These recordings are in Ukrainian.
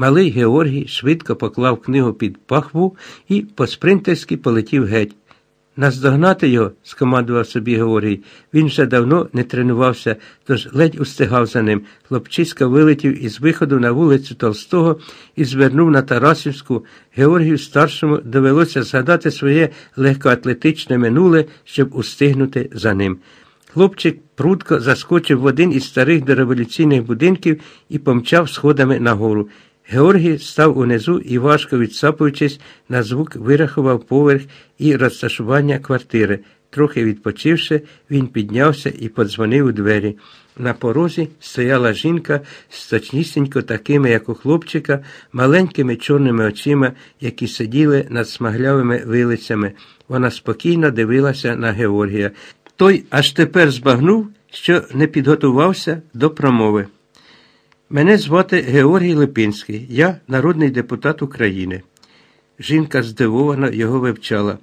Малий Георгій швидко поклав книгу під пахву і по-спринтерськи полетів геть. Наздогнати його, скомандував собі Георгій. Він вже давно не тренувався, тож ледь устигав за ним. Хлопчиська вилетів із виходу на вулицю Толстого і звернув на Тарасівську. Георгію старшому довелося згадати своє легкоатлетичне минуле, щоб устигнути за ним. Хлопчик прудко заскочив в один із старих дореволюційних будинків і помчав сходами нагору. Георгій став унизу і, важко відсапуючись, на звук вирахував поверх і розташування квартири. Трохи відпочивши, він піднявся і подзвонив у двері. На порозі стояла жінка з точнісінько такими, як у хлопчика, маленькими чорними очима, які сиділи над смаглявими вилицями. Вона спокійно дивилася на Георгія. Той аж тепер збагнув, що не підготувався до промови. Мене звати Георгій Липинський, я народний депутат України. Жінка здивовано його вивчала.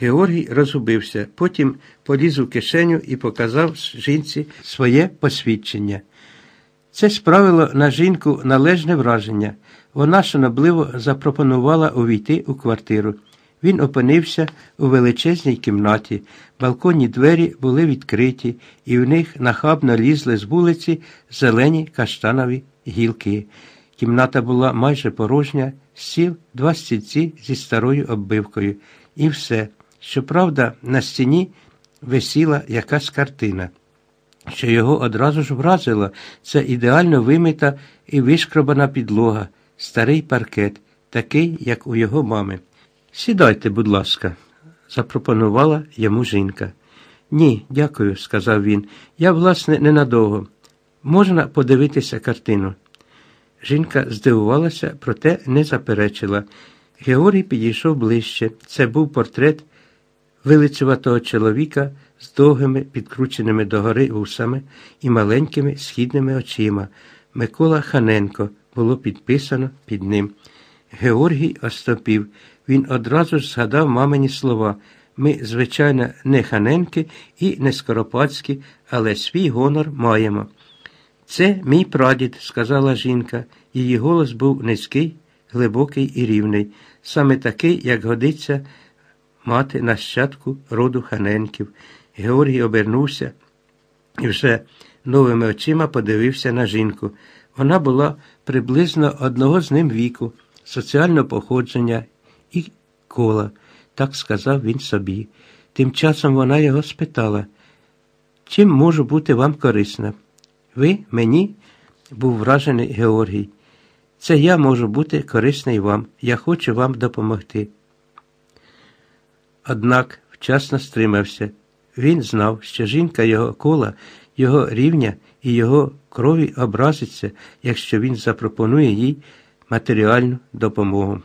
Георгій розгубився, потім поліз у кишеню і показав жінці своє посвідчення. Це справило на жінку належне враження. Вона шанобливо запропонувала увійти у квартиру. Він опинився у величезній кімнаті, балконні двері були відкриті, і в них нахабно лізли з вулиці зелені каштанові гілки. Кімната була майже порожня, сіл два стільці зі старою оббивкою. І все. Щоправда, на стіні висіла якась картина, що його одразу ж вразило, це ідеально вимита і вишкробана підлога, старий паркет, такий, як у його мами. Сідайте, будь ласка, запропонувала йому жінка. Ні, дякую, сказав він. Я, власне, ненадовго. Можна подивитися картину. Жінка здивувалася, проте не заперечила. Георгій підійшов ближче. Це був портрет вилицюватого чоловіка з довгими, підкрученими догори вусами і маленькими східними очима. Микола Ханенко було підписано під ним. Георгій остопів. Він одразу ж згадав мамині слова. Ми, звичайно, не ханенки і не скоропадські, але свій гонор маємо. Це мій прадід, сказала жінка. Її голос був низький, глибокий і рівний, саме такий, як годиться мати нащадку роду ханенків. Георгій обернувся і вже новими очима подивився на жінку. Вона була приблизно одного з ним віку, соціального походження і кола, так сказав він собі. Тим часом вона його спитала, чим можу бути вам корисна? Ви мені? був вражений Георгій. Це я можу бути корисний вам. Я хочу вам допомогти. Однак вчасно стримався. Він знав, що жінка його кола, його рівня і його крові образиться, якщо він запропонує їй матеріальну допомогу.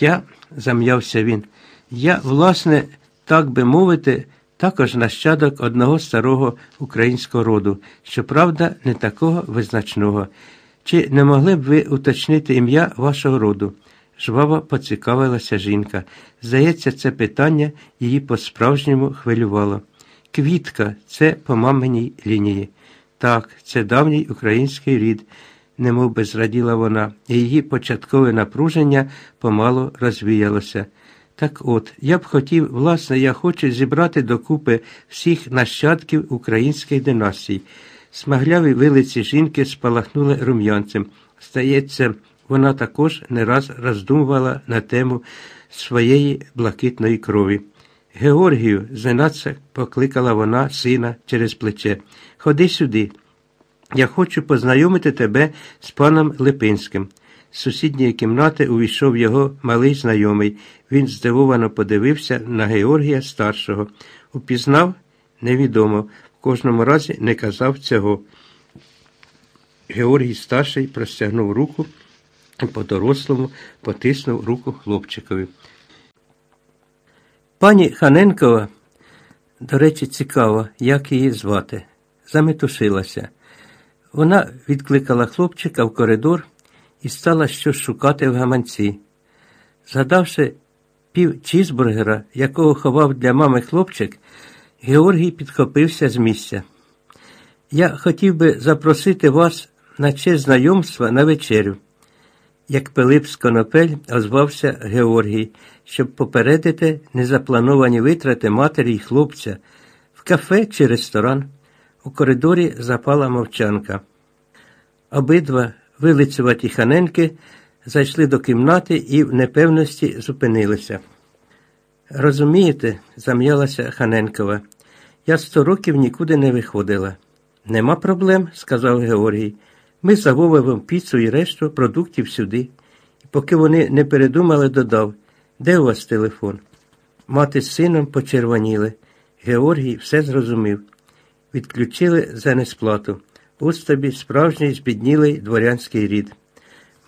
Я, зам'явся він, я, власне, так би мовити, також нащадок одного старого українського роду, щоправда, не такого визначного. Чи не могли б ви уточнити ім'я вашого роду? Жваво поцікавилася жінка. Здається, це питання її по-справжньому хвилювало. Квітка це по маминій лінії. Так, це давній український рід, немов би зраділа вона, і її початкове напруження помало розвіялося. Так от, я б хотів, власне, я хочу зібрати докупи всіх нащадків українських династій. Смагляві вилиці жінки спалахнули рум'янцем. Стається, вона також не раз роздумувала на тему своєї блакитної крові. Георгію, зненацька покликала вона сина через плече. Ходи сюди. Я хочу познайомити тебе з паном Липинським. З сусідньої кімнати увійшов його малий знайомий. Він здивовано подивився на Георгія старшого. Упізнав невідомо, в кожному разі не казав цього. Георгій старший простягнув руку і по дорослому потиснув руку хлопчикові. Пані Ханенкова, до речі, цікаво, як її звати, заметушилася. Вона відкликала хлопчика в коридор і стала щось шукати в гаманці. Згадавши пів чізбургера, якого ховав для мами хлопчик, Георгій підхопився з місця. Я хотів би запросити вас на честь знайомства на вечерю. як Пилип з Конопель озвався Георгій, щоб попередити незаплановані витрати матері й хлопця в кафе чи ресторан. У коридорі запала мовчанка. Обидва вилицюваті ханенки зайшли до кімнати і в непевності зупинилися. Розумієте, зам'ялася Ханенкова, я сто років нікуди не виходила. Нема проблем, сказав Георгій. Ми замовимо піцу і решту продуктів сюди. І поки вони не передумали, додав, де у вас телефон? Мати з сином почервоніли. Георгій все зрозумів. Відключили за несплату. Ось тобі справжній збіднілий дворянський рід.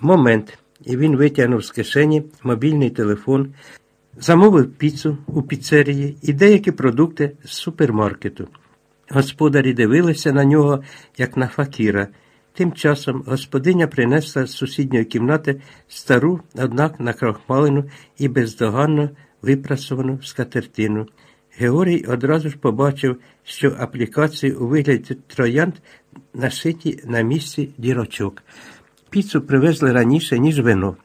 Момент, і він витягнув з кишені мобільний телефон, замовив піцу у піцерії і деякі продукти з супермаркету. Господарі дивилися на нього, як на факіра. Тим часом господиня принесла з сусідньої кімнати стару, однак накрахмалену і бездоганно випрасовану скатертину. Георгій одразу ж побачив, що аплікації у вигляді троянд нашиті на місці дірочок. Піцу привезли раніше, ніж вино.